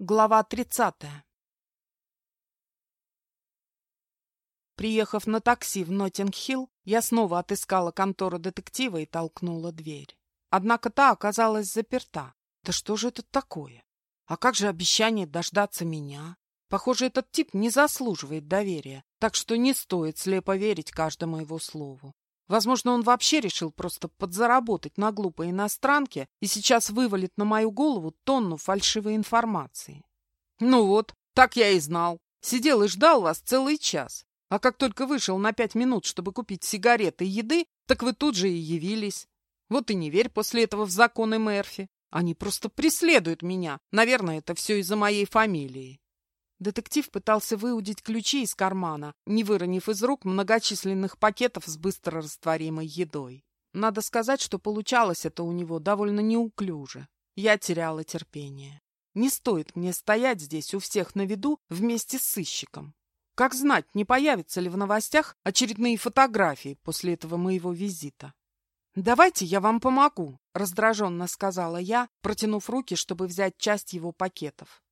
Глава 30. Приехав на такси в Ноттинг-Хилл, я снова отыскала контору детектива и толкнула дверь. Однако та оказалась заперта. Да что же это такое? А как же обещание дождаться меня? Похоже, этот тип не заслуживает доверия, так что не стоит слепо верить каждому его слову. Возможно, он вообще решил просто подзаработать на глупой иностранке и сейчас вывалит на мою голову тонну фальшивой информации. Ну вот, так я и знал. Сидел и ждал вас целый час. А как только вышел на пять минут, чтобы купить сигареты и еды, так вы тут же и явились. Вот и не верь после этого в законы Мерфи. Они просто преследуют меня. Наверное, это все из-за моей фамилии. Детектив пытался выудить ключи из кармана, не выронив из рук многочисленных пакетов с быстрорастворимой едой. Надо сказать, что получалось это у него довольно неуклюже. Я теряла терпение. Не стоит мне стоять здесь у всех на виду вместе с сыщиком. Как знать, не появятся ли в новостях очередные фотографии после этого моего визита. «Давайте я вам помогу», — раздраженно сказала я, протянув руки, чтобы взять часть его пакетов.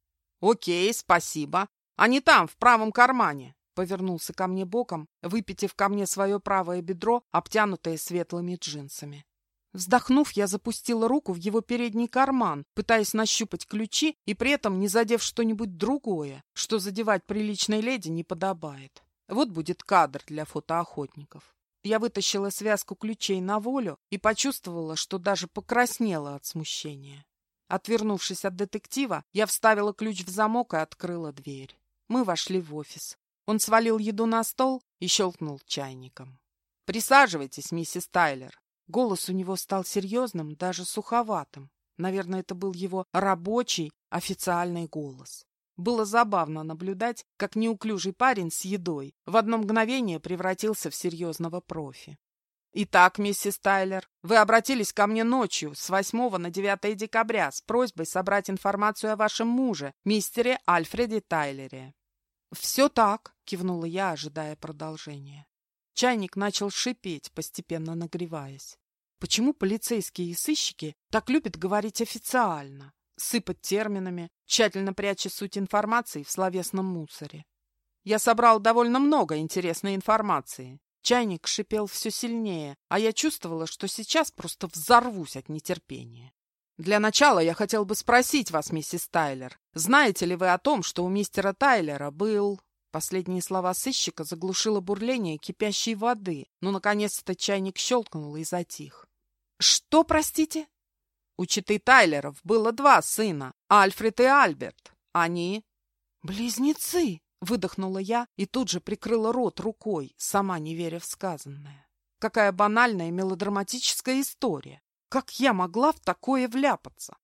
«Окей, спасибо. Они там, в правом кармане», — повернулся ко мне боком, выпитив ко мне свое правое бедро, обтянутое светлыми джинсами. Вздохнув, я запустила руку в его передний карман, пытаясь нащупать ключи и при этом не задев что-нибудь другое, что задевать приличной леди не подобает. Вот будет кадр для фотоохотников. Я вытащила связку ключей на волю и почувствовала, что даже покраснела от смущения. Отвернувшись от детектива, я вставила ключ в замок и открыла дверь. Мы вошли в офис. Он свалил еду на стол и щелкнул чайником. «Присаживайтесь, миссис Тайлер». Голос у него стал серьезным, даже суховатым. Наверное, это был его рабочий, официальный голос. Было забавно наблюдать, как неуклюжий парень с едой в одно мгновение превратился в серьезного профи. Итак, миссис Тайлер, вы обратились ко мне ночью с 8 на 9 декабря с просьбой собрать информацию о вашем муже, мистере Альфреде Тайлере. «Все так», — кивнула я, ожидая продолжения. Чайник начал шипеть, постепенно нагреваясь. Почему полицейские и сыщики так любят говорить официально, сыпать терминами, тщательно пряча суть информации в словесном мусоре? Я собрал довольно много интересной информации, Чайник шипел все сильнее, а я чувствовала, что сейчас просто взорвусь от нетерпения. Для начала я хотел бы спросить вас, миссис Тайлер, знаете ли вы о том, что у мистера Тайлера был... Последние слова сыщика заглушило бурление кипящей воды, но, наконец-то, чайник щелкнул и затих. «Что, простите?» У читы Тайлеров было два сына, Альфред и Альберт. Они... «Близнецы!» Выдохнула я и тут же прикрыла рот рукой, сама не веря в сказанное. Какая банальная мелодраматическая история. Как я могла в такое вляпаться?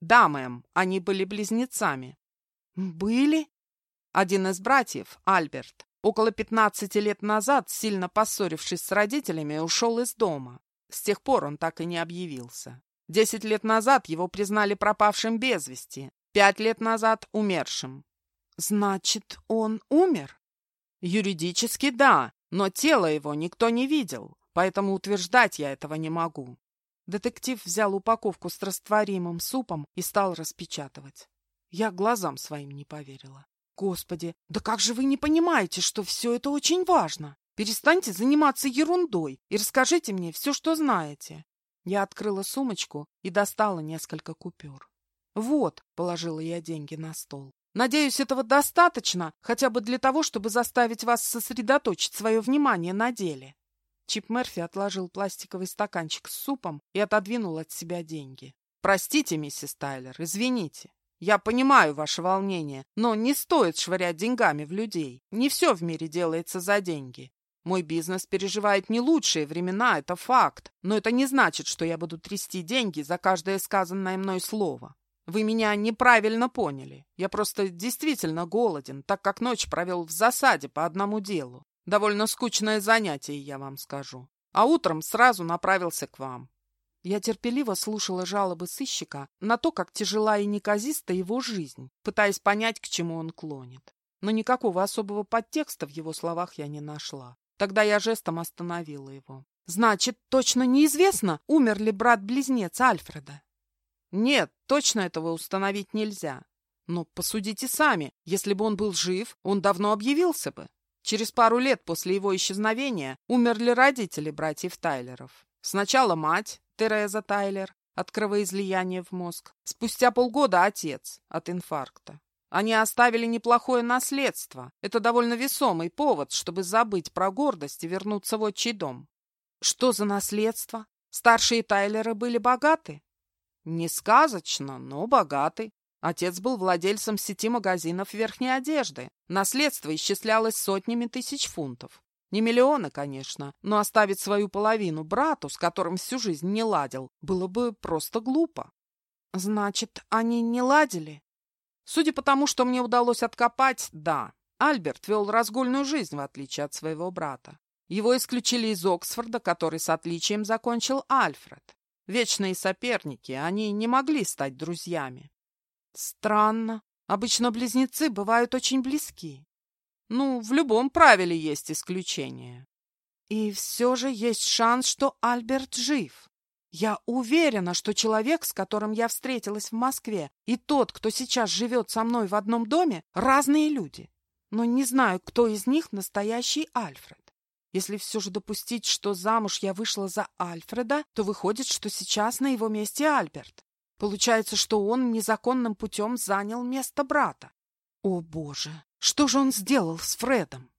Да, мэм, они были близнецами. Были? Один из братьев, Альберт, около пятнадцати лет назад, сильно поссорившись с родителями, ушел из дома. С тех пор он так и не объявился. Десять лет назад его признали пропавшим без вести, пять лет назад — умершим. Значит, он умер? Юридически да, но тело его никто не видел, поэтому утверждать я этого не могу. Детектив взял упаковку с растворимым супом и стал распечатывать. Я глазам своим не поверила. Господи, да как же вы не понимаете, что все это очень важно? Перестаньте заниматься ерундой и расскажите мне все, что знаете. Я открыла сумочку и достала несколько купюр. Вот, положила я деньги на стол. Надеюсь, этого достаточно, хотя бы для того, чтобы заставить вас сосредоточить свое внимание на деле. Чип Мерфи отложил пластиковый стаканчик с супом и отодвинул от себя деньги. «Простите, миссис Тайлер, извините. Я понимаю ваше волнение, но не стоит швырять деньгами в людей. Не все в мире делается за деньги. Мой бизнес переживает не лучшие времена, это факт, но это не значит, что я буду трясти деньги за каждое сказанное мной слово. Вы меня неправильно поняли. Я просто действительно голоден, так как ночь провел в засаде по одному делу. Довольно скучное занятие, я вам скажу. А утром сразу направился к вам. Я терпеливо слушала жалобы сыщика на то, как тяжела и неказиста его жизнь, пытаясь понять, к чему он клонит. Но никакого особого подтекста в его словах я не нашла. Тогда я жестом остановила его. «Значит, точно неизвестно, умер ли брат-близнец Альфреда?» Нет, точно этого установить нельзя. Но посудите сами, если бы он был жив, он давно объявился бы. Через пару лет после его исчезновения умерли родители братьев Тайлеров. Сначала мать, Тереза Тайлер, от кровоизлияния в мозг. Спустя полгода отец от инфаркта. Они оставили неплохое наследство. Это довольно весомый повод, чтобы забыть про гордость и вернуться в отчий дом. Что за наследство? Старшие Тайлеры были богаты? Не сказочно, но богаты. Отец был владельцем сети магазинов верхней одежды. Наследство исчислялось сотнями тысяч фунтов. Не миллионы, конечно, но оставить свою половину брату, с которым всю жизнь не ладил, было бы просто глупо. Значит, они не ладили? Судя по тому, что мне удалось откопать, да. Альберт вел разгульную жизнь, в отличие от своего брата. Его исключили из Оксфорда, который с отличием закончил Альфред. Вечные соперники, они не могли стать друзьями. Странно. Обычно близнецы бывают очень близки. Ну, в любом правиле есть исключение. И все же есть шанс, что Альберт жив. Я уверена, что человек, с которым я встретилась в Москве, и тот, кто сейчас живет со мной в одном доме, разные люди. Но не знаю, кто из них настоящий Альфред. Если все же допустить, что замуж я вышла за Альфреда, то выходит, что сейчас на его месте Альберт. Получается, что он незаконным путем занял место брата. О, Боже! Что же он сделал с Фредом?